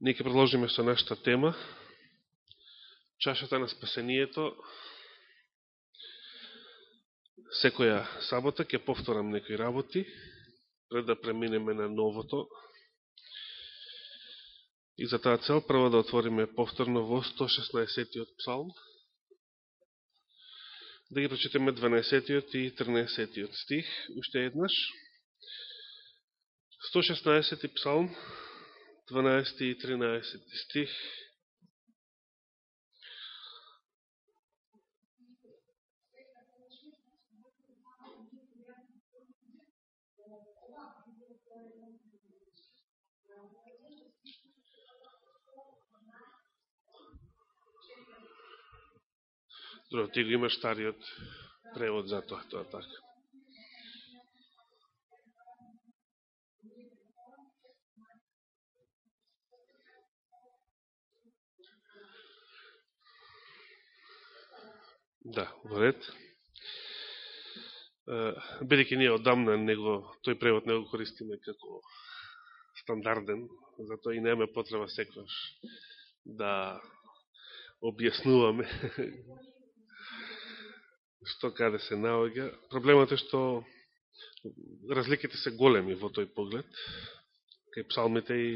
Ние ќе продолжиме со нашата тема, чашата на спасението. Секоја сабота ќе повторам некои работи, пред да преминеме на новото. И за таа цел прво да отвориме повторно во 116 псалм, да ги прочитаме 12 и 13 стих, уште еднаш. 116 псалм, 12 и 13 стих. Добро, ти го имаш стариот превод за тоа, тоа така. Да, во ред. Бидеќи ние одамна него, тој превод не го користиме како стандарден, затоа и немаме потреба секојаш да објаснуваме што каде се наоѓа. Проблемот е што разликите се големи во тој поглед, кај псалмите и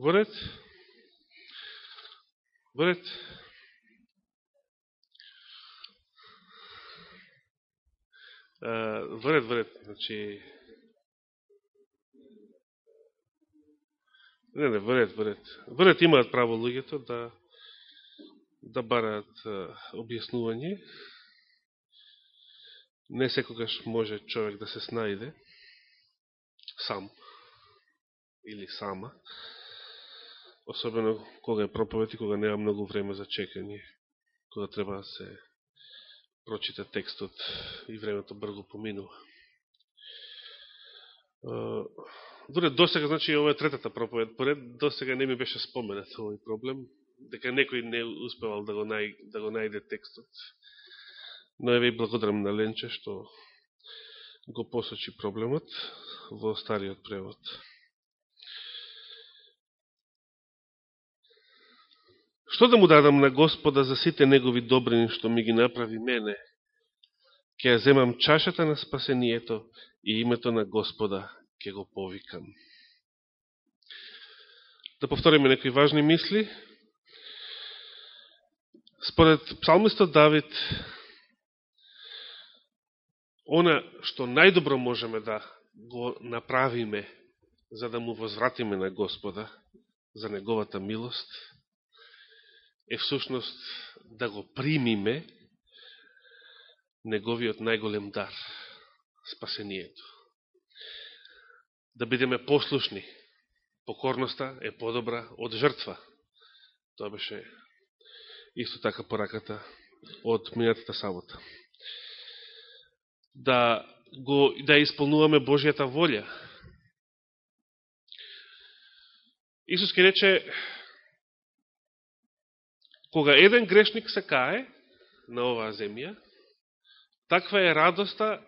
Во ред? вред, вред. Во. Значи... Не, не, вред, вред. Вред имаат право луѓето да да бараат објаснување. Не секогаш може човек да се снајде сам или сама особено кога е проповед и кога нема многу време за чекање, кога треба да се прочита текстот и времето брзо поминува. Дори до сега, значи, ова е третата проповед, поред до сега не ми беше споменат овој проблем, дека некој не успевал да го, нај, да го најде текстот. Но еве и благодарам на Ленче што го посочи проблемот во стариот превод. Што да му дадам на Господа за сите негови добрини што ми ги направи мене? Ке ја земам чашата на спасението и името на Господа ке го повикам. Да повториме некои важни мисли. Според псалмистот Давид, она што најдобро можеме да го направиме за да му возвратиме на Господа за неговата милост, е всушност да го примиме неговиот најголем дар, спасението. Да бидеме послушни. Покорноста е подобра од жртва. Тоа беше исто така пораката од минатата сабота. Да го да исполнуваме Божијата волја. Исус ке рече Кога еден грешник се кае на оваа земја, таква е радоста,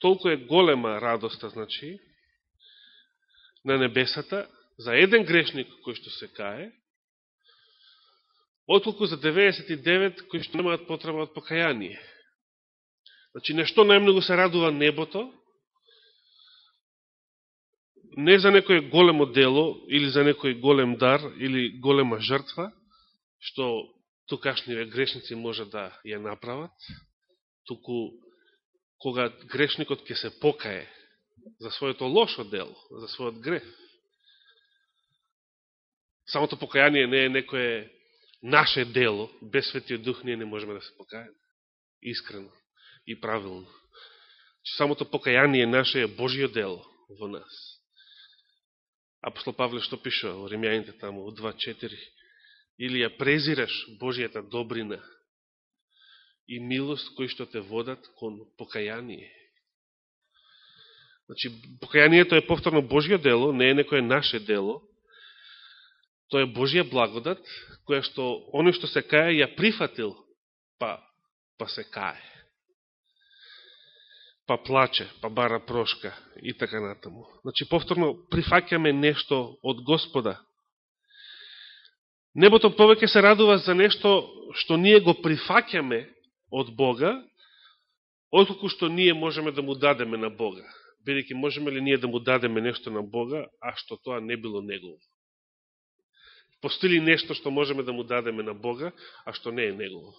толку е голема радоста, значи, на небесата, за еден грешник кој што се кае, отколку за 99 кои што немаат потреба од покаяние. Значи, нешто најмногу се радува небото, не за некој големо дело, или за некој голем дар, или голема жртва, што тукашниве грешници може да ја направат, туку кога грешникот ќе се покае за своето лошо дело, за својот греф. Самото покаяние не е некое наше дело, без Светиот Дух ние не можеме да се покаеме. Искрено и правилно. Че самото покаяние наше е Божио дело во нас. Апостол Павле што пишува во Римјаните таму, 2.4 или ја презираш Божијата добрина и милост кои што те водат кон покаяние. Значи, покаянието е повторно Божјо дело, не е некое наше дело. Тоа е Божија благодат, која што, оној што се кае, ја прифатил, па, па се кае. па плаче, па бара прошка и така натаму. Значи, повторно, прифакјаме нешто од Господа. Небото повеќе се радува за нешто што ние го прифакјаме од Бога, отколку што ние можеме да му дадеме на Бога. Бидеќи можеме ли ние да му дадеме нешто на Бога, а што тоа не било Негово? Постои ли нешто што можеме да му дадеме на Бога, а што не е Негово?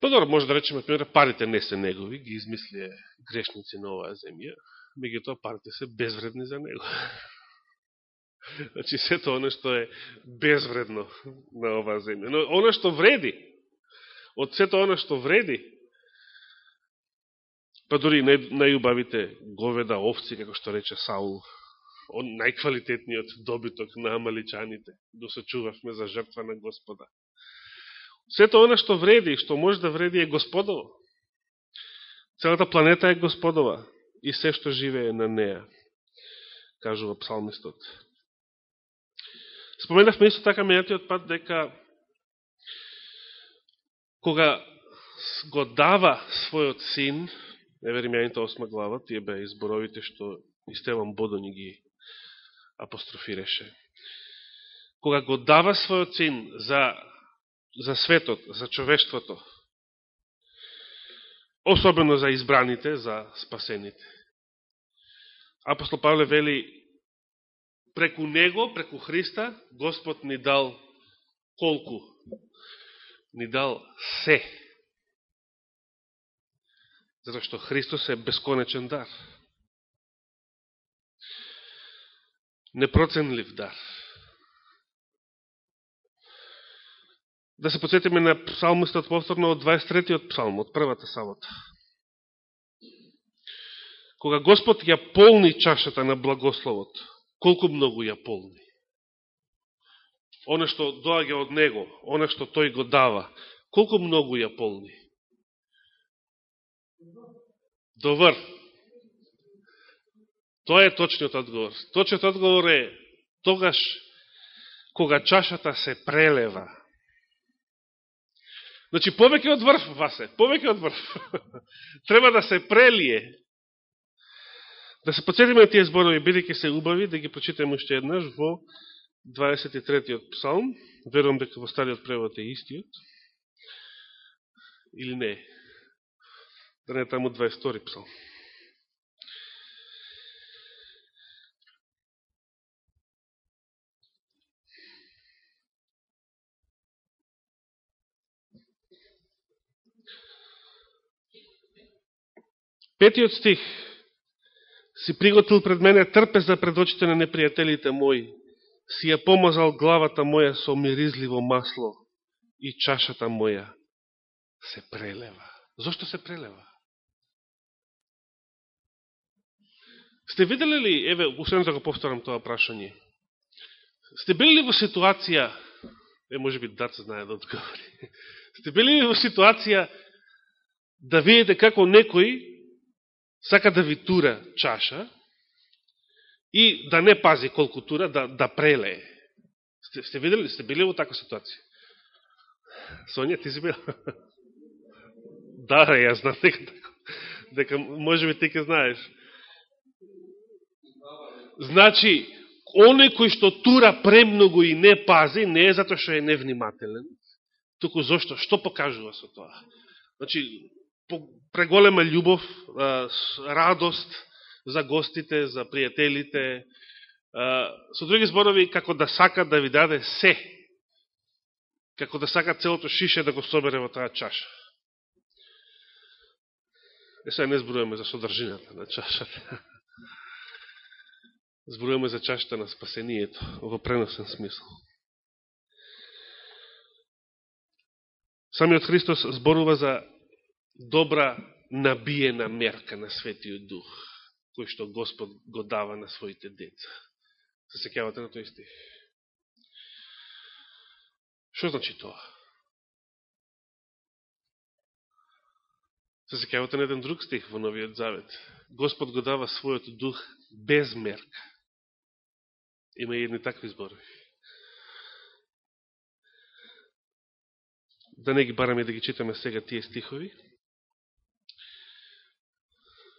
Па добро, може да речеме, пример, парите не се негови, ги измислие грешници на оваа земја, тоа парите се безвредни за него. Значи, сето оно што е безвредно на оваа земја. Но оно што вреди, од сето оно што вреди, па дори најубавите говеда, овци, како што рече Саул, он најквалитетниот добиток на амаличаните, да досочувавме за жртва на Господа. Сето оно што вреди, што може да вреди е Господово. Целата планета е Господова и се што живее на неа, кажува псалмистот. Споменавме исто така минатиот пат дека кога го дава својот син, Еверимјаните 8 глава, тие беа изборовите што Истеван Бодони ги апострофираше. Кога го дава својот син за за светот, за човештвото, особено за избраните, за спасените. Апостол Павле вели, преку Него, преку Христа, Господ ни дал колку? Ни дал се. Зато што Христос е бесконечен дар. Непроценлив дар. Да се подсетиме на псалмистот повторно од 23-тиот псалм, од првата сабота. Кога Господ ја полни чашата на благословот, колку многу ја полни. Оне што доаѓа од Него, оне што Тој го дава, колку многу ја полни. Довр. Тоа е точниот одговор. Точниот одговор е тогаш кога чашата се прелева Значи, повеќе од врв, Васе, повеќе од врв. Треба да се прелие. Да се подсетиме на тие зборови, бидеќи се убави, да ги прочитаме уште еднаш во 23-тиот псалм. Верувам дека во стариот превод е истиот. Или не? Да не е таму 22 псалм. Петиот стих. Си приготвил пред мене трпеза пред очите на непријателите мои. Си ја помазал главата моја со миризливо масло и чашата моја се прелева. Зошто се прелева? Сте видели ли, еве, усвен да го повторам тоа прашање, сте били ли во ситуација, е, може би Дац знае да одговори, сте били ли во ситуација да видите како некој сака да ви тура чаша и да не пази колку тура, да, да прелее. Сте, сте видели, сте били во таква ситуација? Сонја, ти си била? да, ја знам дека така. Дека може би ти ке знаеш. Значи, оне кој што тура премногу и не пази, не е затоа што е невнимателен, туку зашто, што покажува со тоа? Значи, преголема љубов, радост за гостите, за пријателите, со други зборови, како да сака да ви даде се, како да сака целото шише да го собере во таа чаша. Е, сега не зборуваме за содржината на чашата. Зборуваме за чашата на спасението, во преносен смисол. Самиот Христос зборува за добра набиена мерка на Светиот Дух, кој што Господ го дава на своите деца. Се секјавате на тој стих? Што значи тоа? Се секјавате на еден друг стих во Новиот Завет. Господ го дава својот дух без мерка. Има и едни такви зборови. да не ги бараме да ги читаме сега тие стихови.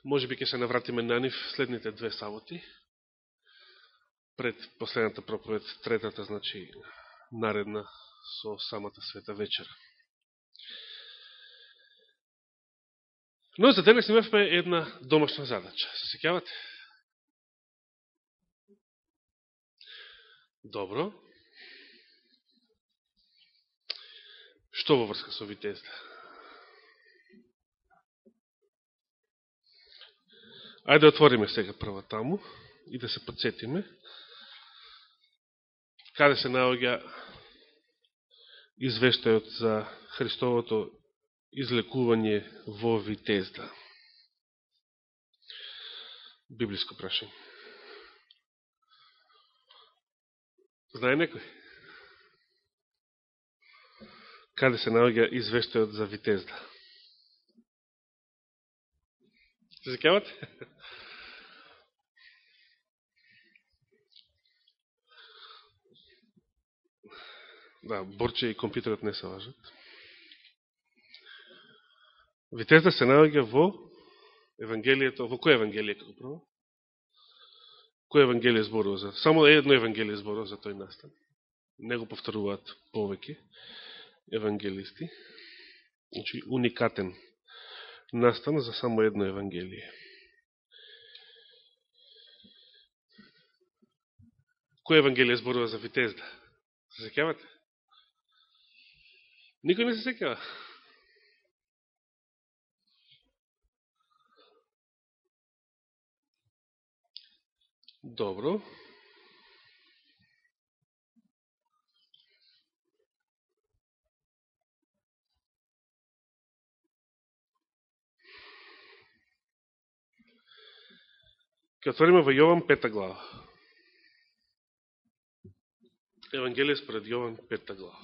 Може би ќе се навратиме на нив следните две саботи. Пред последната проповед, третата, значи, наредна со самата света вечера. Но за денес имавме една домашна задача. Се секјавате? Добро. Што во врска со витезда? Ајде да отвориме сега прва таму и да се подсетиме каде се наоѓа извештајот за Христовото излекување во Витезда. Библиско прашање. Знае некој? Каде се наоѓа извештајот за Витезда? Се закавате? Да, Борче и компјутерот не се важат. Витезда се наоѓа во Евангелието, во кој Евангелие како прво? Кој Евангелие зборува за? Само едно Евангелие зборува за тој настан. Не го повторуваат повеќе евангелисти. Значи, уникатен настан за само едно Евангелие. Кој Евангелие зборува за Витезда? Се секјавате? Никој не се секјава. Добро. Ке отвориме во Јован пета глава. Евангелие според Јован пета глава.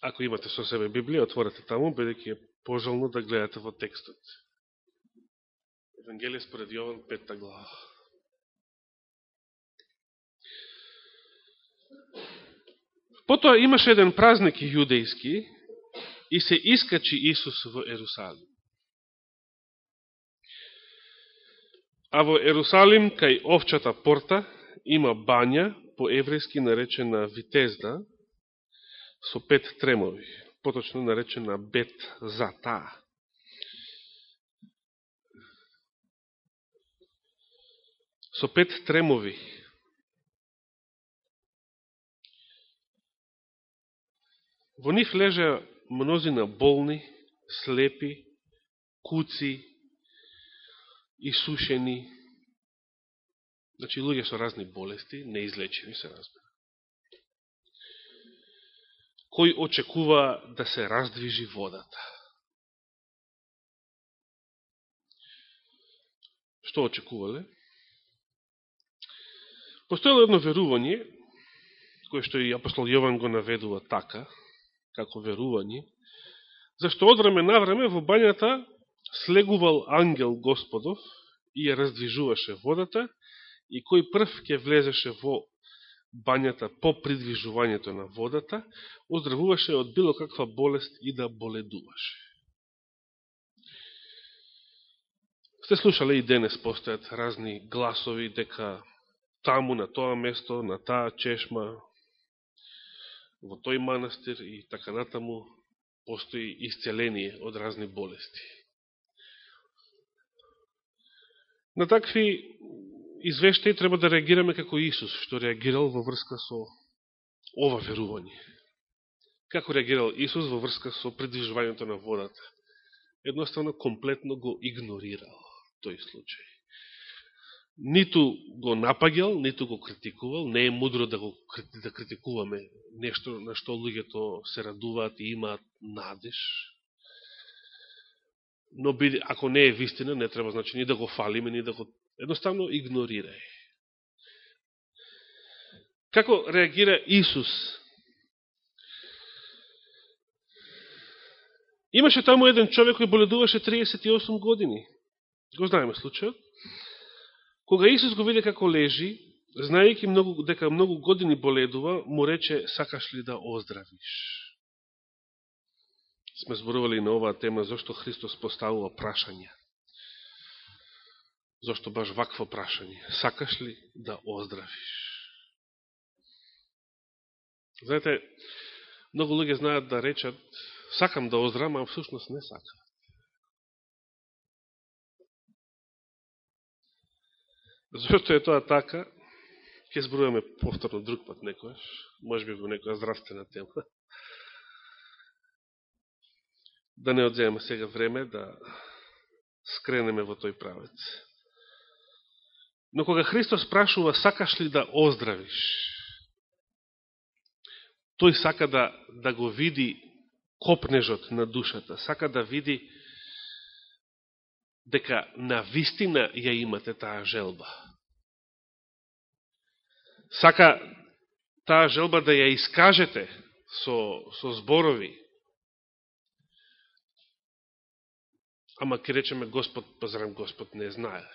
Ако имате со себе Библија, отворете таму, бидеќи е пожелно да гледате во текстот. Евангелие според Јован, петта глава. Потоа имаше еден празник јудејски и се искачи Исус во Ерусалим. А во Ерусалим, кај овчата порта, има бања, по еврејски наречена Витезда, со пет тремови, поточно наречена Бет Зата. Со пет тремови. Во нив лежа мнозина болни, слепи, куци, исушени, значи луѓе со разни болести, неизлечени се разбира кој очекува да се раздвижи водата. Што очекувале? Постоело едно верување, кое што и апостол Јован го наведува така, како верување, зашто од време на време во бањата слегувал ангел Господов и ја раздвижуваше водата и кој прв ќе влезеше во бањата по придвижувањето на водата, оздравуваше од било каква болест и да боледуваше. Сте слушале и денес постојат разни гласови дека таму, на тоа место, на таа чешма, во тој манастир и така натаму постои исцеление од разни болести. На такви извештаи треба да реагираме како Исус, што реагирал во врска со ова верување. Како реагирал Исус во врска со придвижувањето на водата? Едноставно, комплетно го игнорирал тој случај. Ниту го напагел, ниту го критикувал, не е мудро да го да критикуваме нешто на што луѓето се радуваат и имаат надеж. Но ако не е вистина, не треба значи ни да го фалиме, ни да го Едноставно игнорирај. Како реагира Исус? Имаше таму еден човек кој боледуваше 38 години. Го знаеме случајот. Кога Исус го виде како лежи, знаејќи многу, дека многу години боледува, му рече, сакаш ли да оздравиш? Сме зборували на оваа тема, зашто Христос поставува прашања. зашто баш вакво прашање? Сакаш ли да оздравиш? Знаете, многу луѓе знаат да речат, сакам да оздравам, а всушност не сакам. Зошто е тоа така? Ке зборуваме повторно друг пат некојаш, може би во некоја здравствена тема. Да не одземаме сега време да скренеме во тој правец. Но кога Христос прашува, сакаш ли да оздравиш? Тој сака да, да го види копнежот на душата, сака да види дека на вистина ја имате таа желба. Сака таа желба да ја искажете со, со зборови. Ама ке речеме Господ, позрам Господ не знае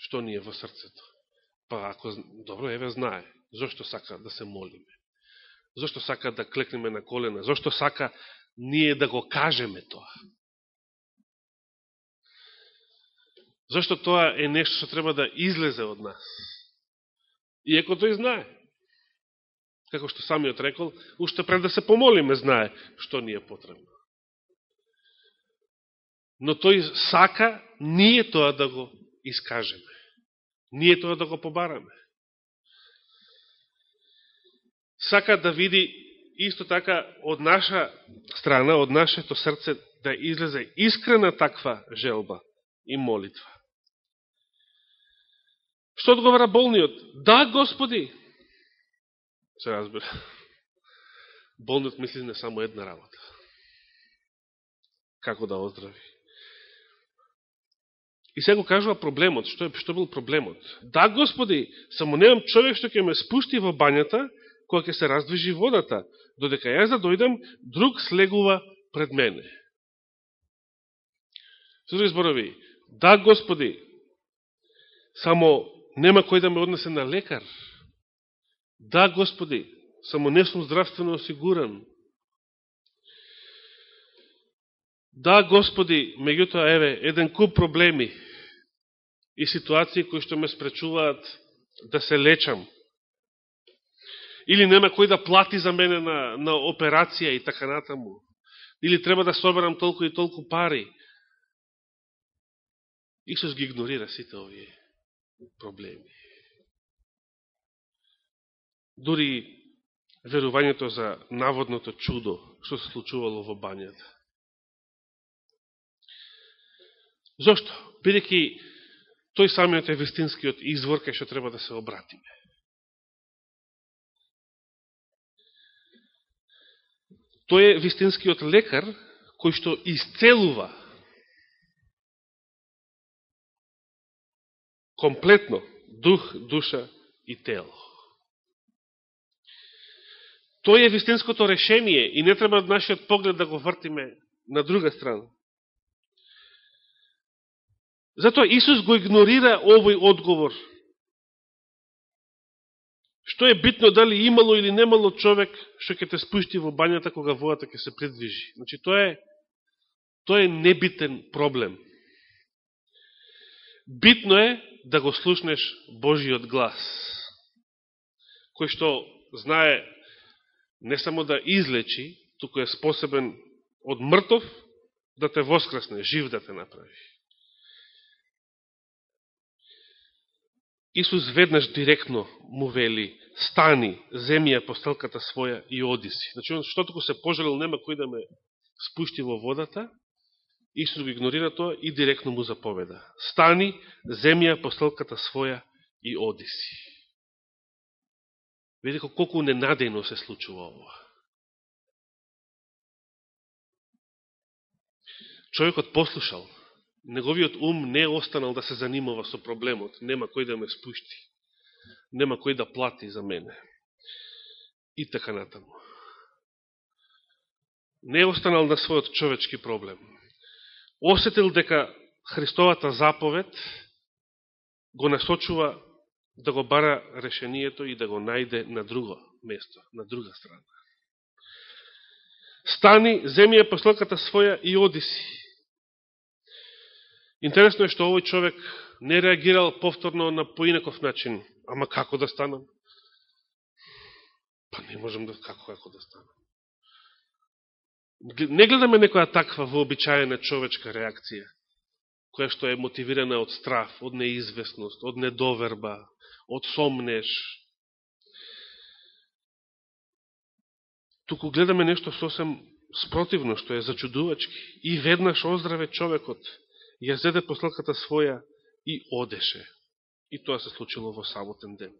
што ни е во срцето. Па ако, добро, еве знае, зошто сака да се молиме? Зошто сака да клекнеме на колена? Зошто сака ние да го кажеме тоа? Зошто тоа е нешто што треба да излезе од нас? Иеко тој знае. Како што самиот рекол, уште пред да се помолиме знае што ни е потребно. Но тој сака ние тоа да го искажеме. Ние тоа да го побараме. Сака да види исто така од наша страна, од нашето срце, да излезе искрена таква желба и молитва. Што одговара болниот? Да, Господи! Се разбира. Болниот мисли не само една работа. Како да оздрави. И сега го кажува проблемот. Што, е, што бил проблемот? Да, Господи, само немам човек што ќе ме спушти во бањата, кога ќе се раздвижи водата. Додека јас да дојдам, друг слегува пред мене. Со зборови, да, Господи, само нема кој да ме однесе на лекар. Да, Господи, само не сум здравствено осигуран. Да, Господи, меѓутоа, еве, еден куп проблеми и ситуации кои што ме спречуваат да се лечам. Или нема кој да плати за мене на, на операција и така натаму. Или треба да соберам толку и толку пари. Исус ги игнорира сите овие проблеми. Дури верувањето за наводното чудо што се случувало во бањата. Зошто? Бидеќи тој самиот е вистинскиот извор кај што треба да се обратиме. Тој е вистинскиот лекар кој што исцелува комплетно дух, душа и тело. Тој е вистинското решение и не треба нашиот поглед да го вртиме на друга страна. Затоа Исус го игнорира овој одговор. Што е битно дали имало или немало човек што ќе те спушти во бањата кога водата ќе се придвижи. Значи тоа е тоа е небитен проблем. Битно е да го слушнеш Божиот глас, кој што знае не само да излечи, туку е способен од мртов да те воскресне, жив да те направи. Исус веднаш директно му вели, стани, земја постелката своја и оди си“. Значи, што туку се пожелил, нема кој да ме спушти во водата, Исус го игнорира тоа и директно му заповеда. Стани, земја постелката своја и оди си“. Видите колку ненадејно се случува ова. Човекот послушал, неговиот ум не останал да се занимава со проблемот, нема кој да ме спушти, нема кој да плати за мене. И така натаму. Не останал на својот човечки проблем осетил дека Христовата заповед го насочува да го бара решението и да го најде на друго место, на друга страна. Стани, земи ја послоката своја и оди си. Интересно е што овој човек не реагирал повторно на поинаков начин. Ама како да станам? Па не можем да како како да станам. Не гледаме некоја таква вообичаена човечка реакција, која што е мотивирана од страф, од неизвестност, од недоверба, од сомнеш. Туку гледаме нешто сосем спротивно, што е зачудувачки. И веднаш оздраве човекот, ја зеде посланката своја и одеше. И тоа се случило во самотен ден.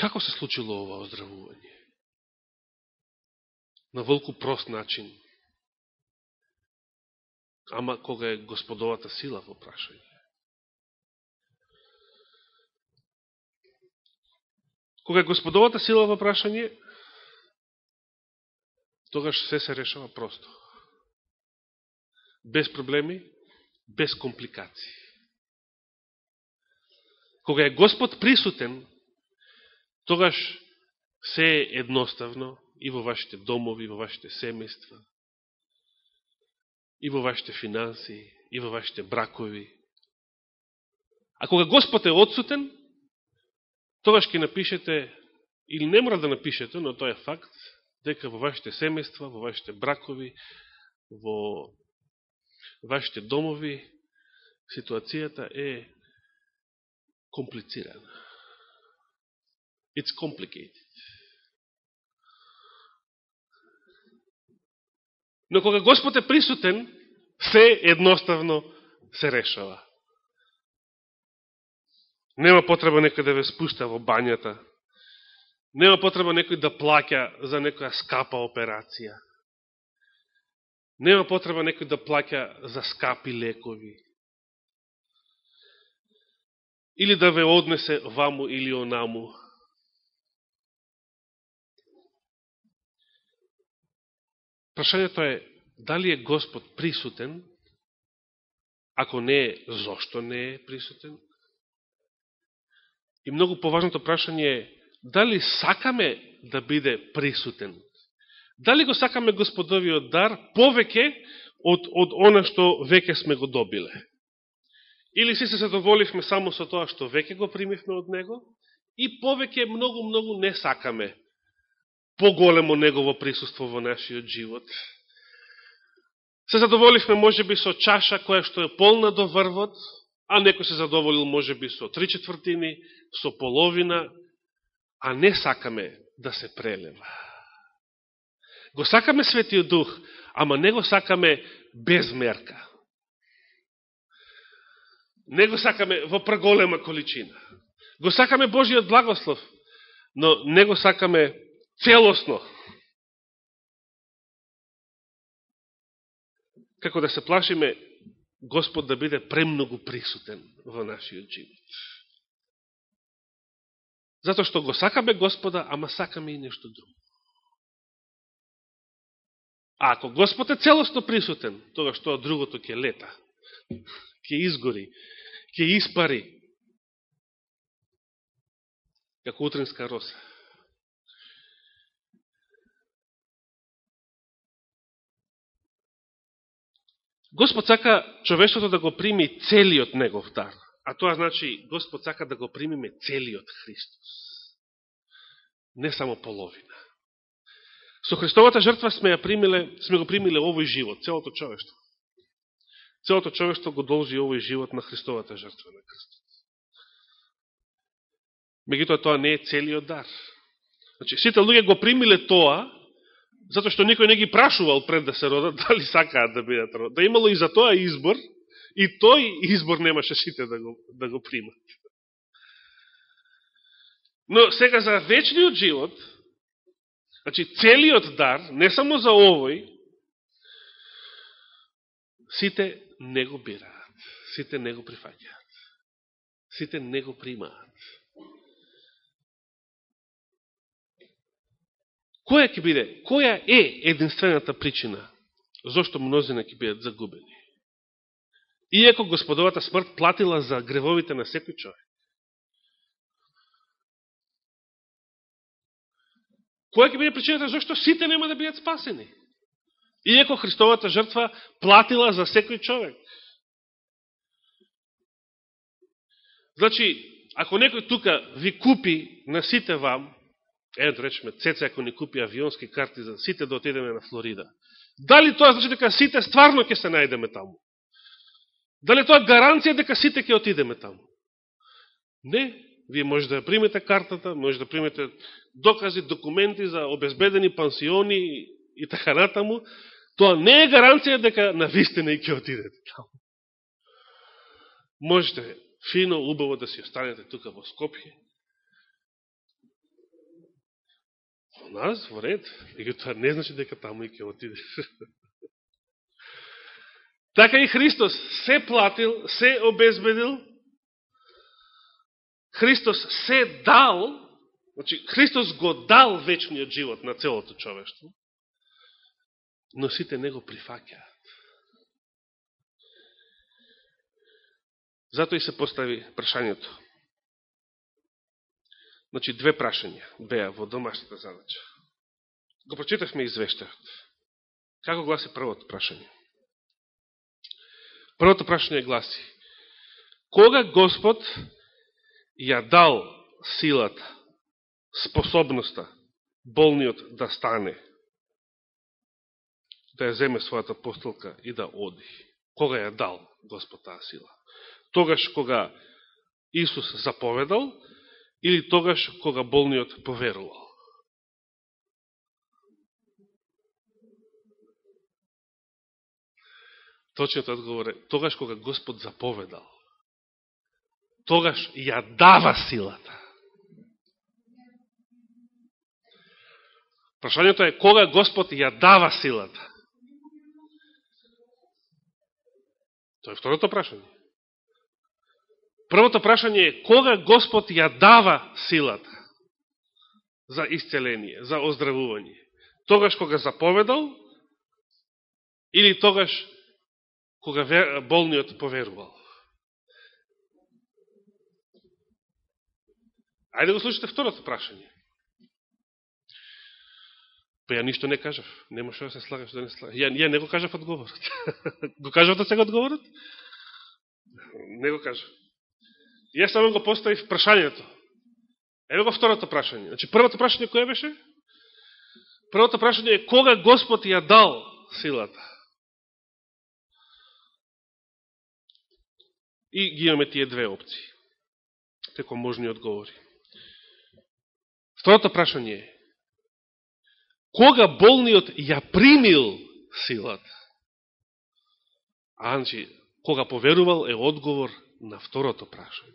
Како се случило ова оздравување? На волку прост начин. Ама кога е господовата сила во прашање. Кога е господовата сила во прашање, тогаш се се решава просто. Без проблеми, без компликации. Кога е Господ присутен, тогаш се е едноставно и во вашите домови, и во вашите семејства, и во вашите финанси, и во вашите бракови. А кога Господ е одсутен, тогаш ќе напишете, или не мора да напишете, но тоа е факт, дека во вашите семејства, во вашите бракови, во вашите домови, ситуацијата е комплицирана. It's complicated. Но кога Господ е присутен, се едноставно се решава. Нема потреба некој да ве спушта во бањата. Нема потреба некој да плаќа за некоја скапа операција. Нема потреба некој да плаќа за скапи лекови. Или да ве однесе ваму или онаму. Прашањето е, дали е Господ присутен, ако не е, зошто не е присутен? И многу поважното прашање е, дали сакаме да биде присутен? Дали го сакаме Господовиот дар повеќе од, од она што веќе сме го добиле? Или си се задоволивме само со тоа што веќе го примивме од Него и повеќе многу, многу не сакаме поголемо негово присуство во нашиот живот. Се задоволивме може би со чаша која што е полна до врвот, а некој се задоволил може би со три четвртини, со половина, а не сакаме да се прелева. Го сакаме Светиот Дух, ама не го сакаме без мерка. Не го сакаме во преголема количина. Го сакаме Божиот благослов, но не го сакаме целосно. Како да се плашиме Господ да биде премногу присутен во нашиот живот. Зато што го сакаме Господа, ама сакаме и нешто друго. А ако Господ е целосно присутен, тога што другото ќе лета, ќе изгори, ќе испари, како утринска роса. Господ сака човештвото да го прими целиот негов дар. А тоа значи Господ сака да го примиме целиот Христос. Не само половина. Со Христовата жртва сме, ја примиле, сме го примиле овој живот, целото човештво. Целото човештво го должи овој живот на Христовата жртва на крстот. Мегутоа тоа не е целиот дар. Значи, сите луѓе го примиле тоа, затоа што никој не ги прашувал пред да се родат, дали сакаат да бидат родат. Да имало и за тоа избор, и тој избор немаше сите да го, да го примат. Но сега за вечниот живот, значи целиот дар, не само за овој, сите не го бираат, сите не го прифаќаат, сите не го примаат. Која ќе биде? Која е единствената причина зашто мнозина ќе бидат загубени? Иако господовата смрт платила за гревовите на секој човек. Која ќе биде причината зашто сите нема да бидат спасени? Иако Христовата жртва платила за секој човек. Значи, ако некој тука ви купи на сите вам, ето речеме, Цеце ако ни купи авионски карти за сите да отидеме на Флорида, дали тоа значи дека сите стварно ќе се најдеме таму? Дали тоа гаранција дека сите ќе отидеме таму? Не, вие може да ја примете картата, може да примете докази, документи за обезбедени пансиони и така натаму, тоа не е гаранција дека на вистина и ќе отидете таму. Можете фино, убаво да си останете тука во Скопје. Во нас, во ред, и тоа не значи дека таму и ќе отидете. така и Христос се платил, се обезбедил, Христос се дал, значи Христос го дал вечниот живот на целото човештво, но сите не го прифакјаат. Затоа и се постави прашањето. Значи, две прашања беа во домашната задача. Го прочитавме извештајот. Како гласи првото прашање? Првото прашање гласи Кога Господ ја дал силата, способноста, болниот да стане, да ја земе својата постолка и да оди? Кога ја дал Господ таа сила? Тогаш кога Исус заповедал или тогаш кога болниот поверувал? Точниот одговор е тогаш кога Господ заповедал. Тогаш ја дава силата. Прашањето е кога Господ ја дава силата. Тоа е второто прашање. Првото прашање е кога Господ ја дава силата за исцеление, за оздравување? Тогаш кога заповедал или тогаш кога болниот поверувал? Ајде го слушате второто прашање. Па ја ништо не кажав. Нема што да се слагаш да не слагаш. Ја, ја не го кажав одговорот. го кажав да сега одговорот? Не го кажав. Јас само го поставив прашањето. Ево го второто прашање. Значи, првото прашање кој беше? Првото прашање е кога Господ ја дал силата? И ги имаме тие две опции. Теко можни одговори. Второто прашање е кога болниот ја примил силата? Анчи, кога поверувал е одговор на второто прашање.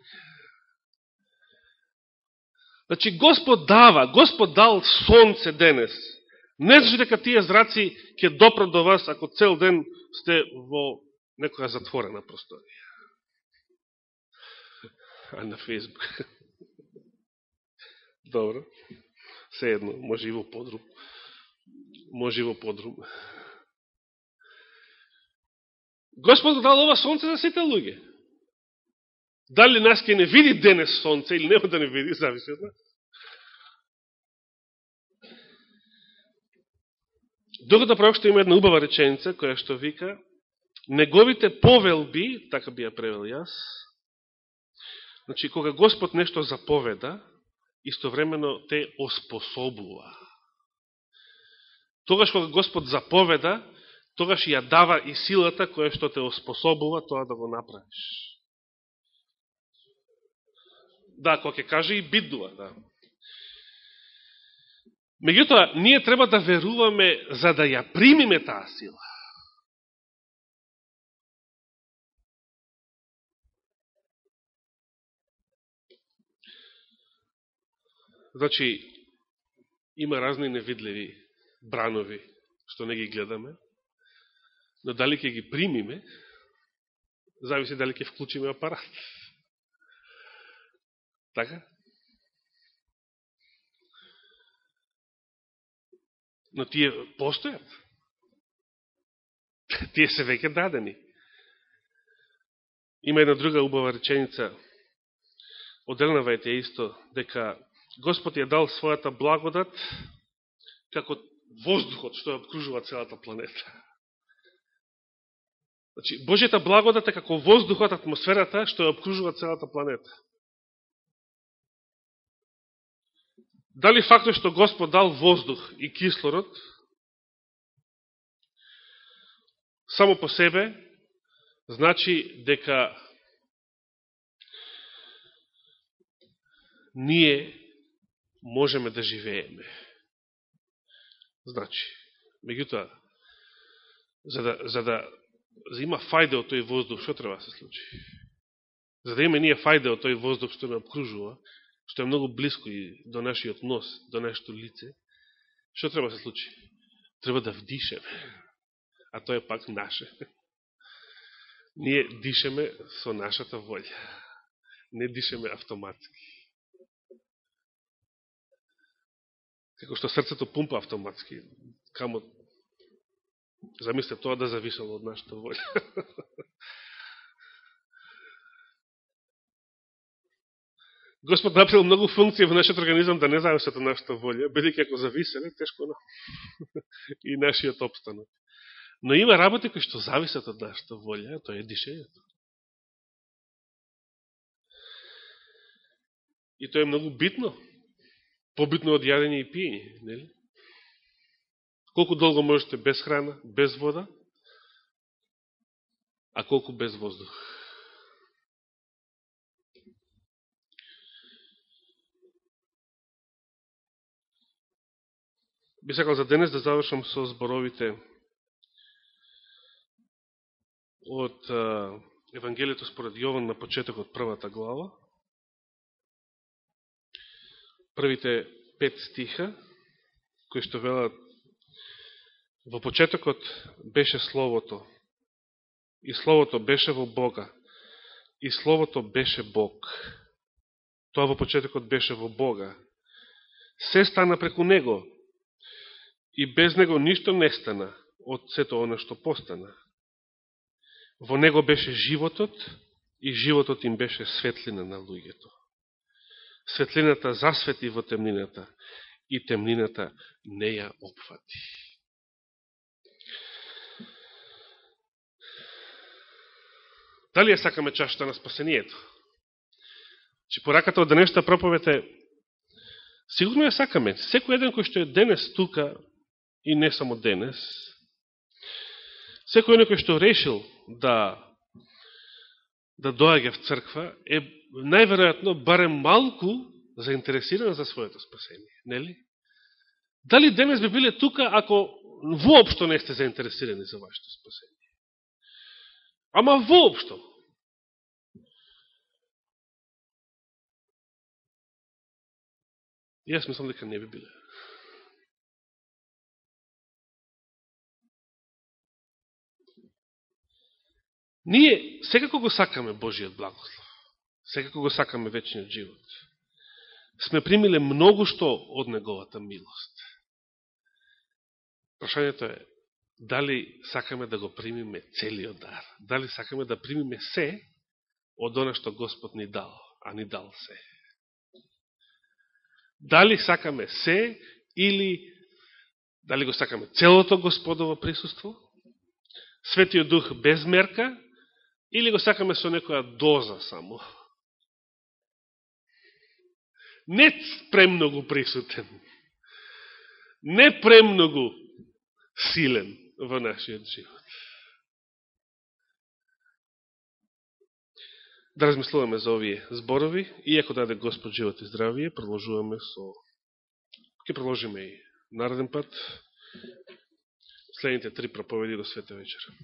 Значи, Господ дава, Господ дал сонце денес. Не значи дека тие зраци ќе допрат до вас ако цел ден сте во некоја затворена просторија. А на Фейсбук. Добро. Се едно, може и во подрум. Може и во подрум. Господ дал ова сонце за сите луѓе. Дали нас ќе не види денес сонце или нема да не види, зависи од нас. Докато да пророк што има една убава реченица, која што вика, неговите повелби, така би ја превел јас, значи, кога Господ нешто заповеда, истовремено те оспособува. Тогаш кога Господ заповеда, тогаш ја дава и силата која што те оспособува тоа да го направиш. Да, кога ќе каже и бидува, да. Меѓутоа, ние треба да веруваме за да ја примиме таа сила. Значи, има разни невидливи бранови, што не ги гледаме, но дали ќе ги примиме, зависи дали ќе вклучиме апарат. Така? Но тие постојат. Тие се веќе дадени. Има една друга убава реченица, оделнава е исто, дека Господ ја дал својата благодат како воздухот што ја обкружува целата планета. Значи, Божјата благодат е како воздухот, атмосферата што ја обкружува целата планета. Дали фактот што Господ дал воздух и кислород, само по себе, значи дека ние можеме да живееме. Значи, меѓутоа, за да, за да за има фајде од тој воздух, што треба да се случи? За да има ние фајде од тој воздух што ме обкружува, што е многу близко и до нашиот нос, до нашето лице, што треба да се случи? Треба да вдишеме. А тоа е пак наше. Ние дишеме со нашата волја. Не дишеме автоматски. Како што срцето пумпа автоматски. Камо Замисле тоа да зависело од нашата волја. Господ направил многу функции во нашиот организам да не зависат од нашата волја, бидејќи ако зависеле, тешко на и нашиот обстанок. Но има работи кои што зависат од нашата волја, тоа е дишењето. И тоа е многу битно. Побитно од јадење и пиење, нели? Колку долго можете без храна, без вода, а колку без воздух? Би сакал за денес да завршам со зборовите од Евангелието според Јован на почетокот првата глава. Првите пет стиха, кои што велат Во почетокот беше Словото, и Словото беше во Бога, и Словото беше Бог. Тоа во почетокот беше во Бога. Се стана преку Него, и без Него ништо не стана од сето оно што постана. Во Него беше животот, и животот им беше светлина на луѓето. Светлината засвети во темнината, и темнината не ја опфати. Дали ја сакаме чашата на спасението? Че пораката од денешта проповед е сигурно ја сакаме. Секој еден кој што е денес тука и не само денес, секој еден кој што решил да да доаѓа в црква е најверојатно барем малку заинтересиран за своето спасение, нели? Дали денес би биле тука ако воопшто не сте заинтересирани за вашето спасение? Ама воопшто. Јас мислам дека не би биле. Ние секако го сакаме Божиот благослов. Секако го сакаме вечниот живот. Сме примиле многу што од Неговата милост. Прашањето е, дали сакаме да го примиме целиот дар, дали сакаме да примиме се од оно што Господ ни дал, а ни дал се. Дали сакаме се или дали го сакаме целото Господово присуство, Светиот Дух без мерка или го сакаме со некоја доза само. Не премногу присутен, не премногу силен, во нашиот живот. Да размислуваме за овие зборови, иако даде Господ живот и здравие, продолжуваме со... Ке продолжиме и нареден пат следните три проповеди до света вечера.